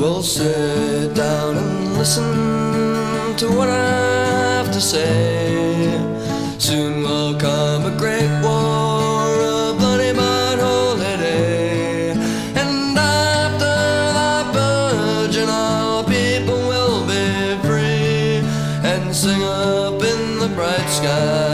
will sit down and listen to what I have to say. Soon will come a great war, a bloody mud holiday, and after that virgin, our people will be free and sing up in the bright skies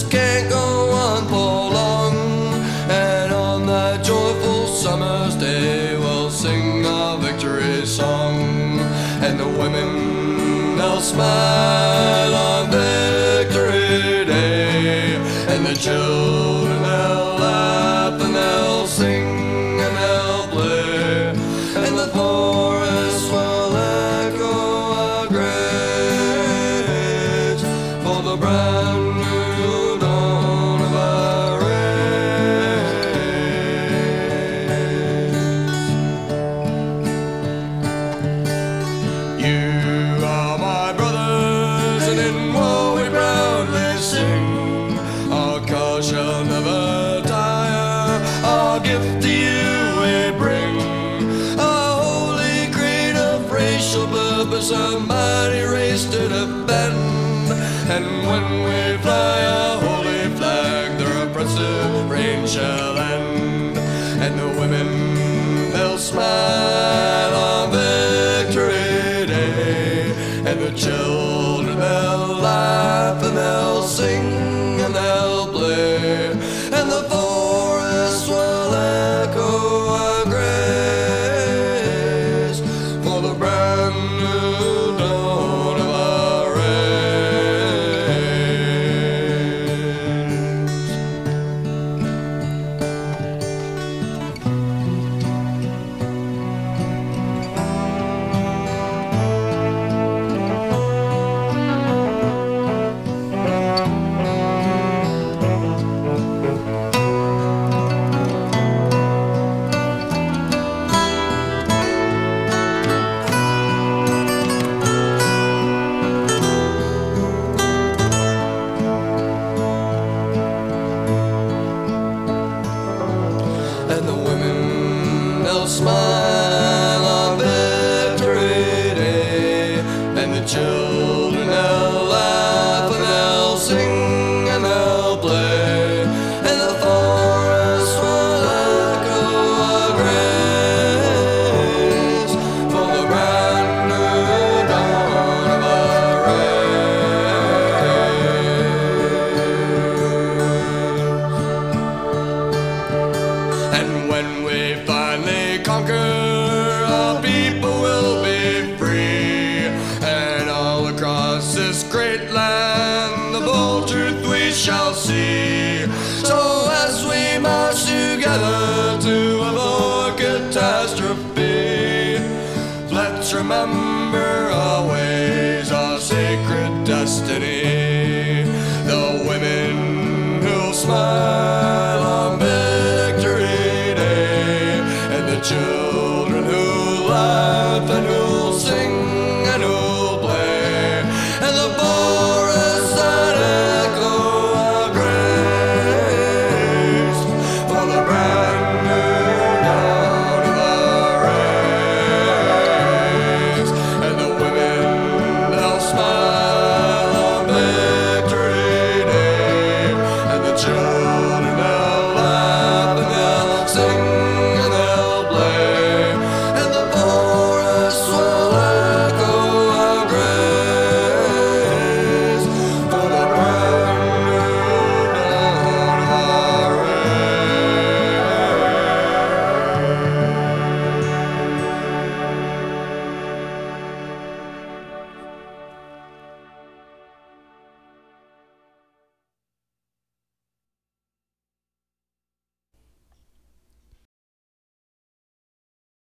This can't go on for long. And on that joyful summer's day, we'll sing our victory song. And the women, they'll smile on victory day. And the children, they'll laugh and they'll sing and they'll play. And the forest will echo our grace for the brand shall never tire. Our gift to you we bring. A holy creed of racial purpose, a mighty race to defend. And when we fly our holy flag, their oppressive reign shall end. And the women, they'll smile shall see. So as we march together to avoid catastrophe, let's remember always ways, our sacred destiny. The women who'll smile